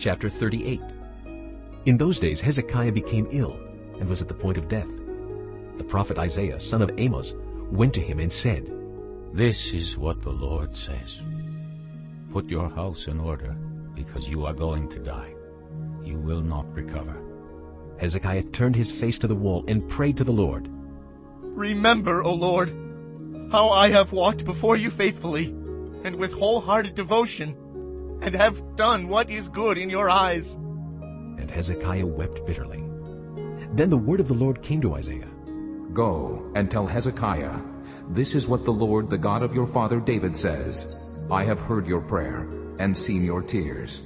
Chapter 38 In those days Hezekiah became ill and was at the point of death. The prophet Isaiah, son of Amos, went to him and said, This is what the Lord says. Put your house in order, because you are going to die. You will not recover. Hezekiah turned his face to the wall and prayed to the Lord. Remember, O Lord, how I have walked before you faithfully and with wholehearted devotion, and have done what is good in your eyes. And Hezekiah wept bitterly. Then the word of the Lord came to Isaiah. Go and tell Hezekiah, This is what the Lord, the God of your father David says. I have heard your prayer and seen your tears.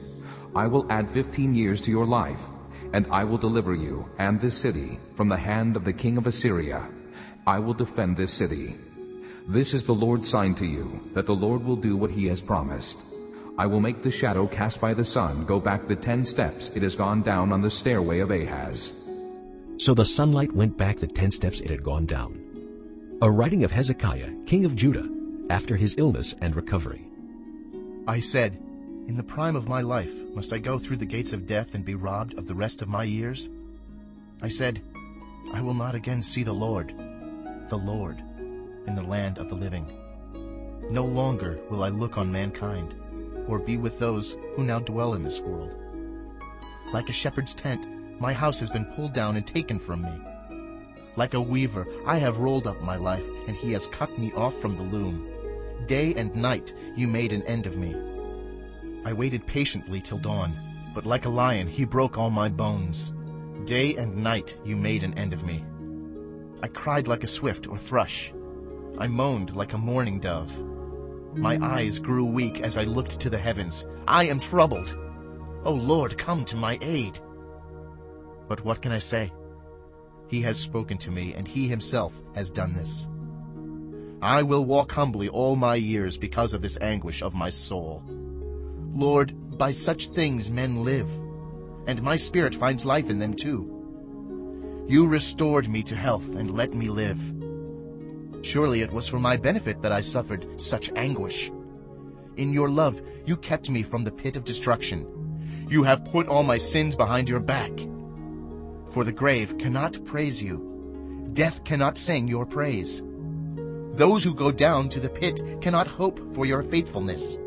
I will add fifteen years to your life, and I will deliver you and this city from the hand of the king of Assyria. I will defend this city. This is the Lord's sign to you, that the Lord will do what he has promised. I will make the shadow cast by the sun go back the ten steps it has gone down on the stairway of Ahaz. So the sunlight went back the ten steps it had gone down. A writing of Hezekiah, king of Judah, after his illness and recovery. I said, In the prime of my life must I go through the gates of death and be robbed of the rest of my years? I said, I will not again see the Lord, the Lord, in the land of the living. No longer will I look on mankind, or be with those who now dwell in this world. Like a shepherd's tent, my house has been pulled down and taken from me. Like a weaver, I have rolled up my life, and he has cut me off from the loom. Day and night you made an end of me. I waited patiently till dawn, but like a lion he broke all my bones. Day and night you made an end of me. I cried like a swift or thrush. I moaned like a mourning dove. My eyes grew weak as I looked to the heavens. I am troubled. O Lord, come to my aid. But what can I say? He has spoken to me, and he himself has done this. I will walk humbly all my years because of this anguish of my soul. Lord, by such things men live, and my spirit finds life in them too. You restored me to health and let me live. Surely it was for my benefit that I suffered such anguish. In your love you kept me from the pit of destruction. You have put all my sins behind your back. For the grave cannot praise you. Death cannot sing your praise. Those who go down to the pit cannot hope for your faithfulness.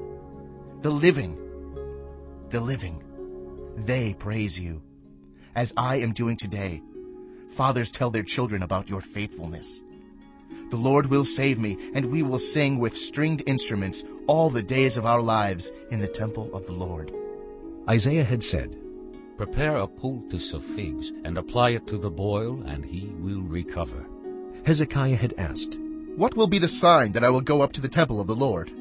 The living, the living, they praise you. As I am doing today, fathers tell their children about your faithfulness. The Lord will save me, and we will sing with stringed instruments all the days of our lives in the temple of the Lord. Isaiah had said, Prepare a poultice of figs, and apply it to the boil, and he will recover. Hezekiah had asked, What will be the sign that I will go up to the temple of the Lord?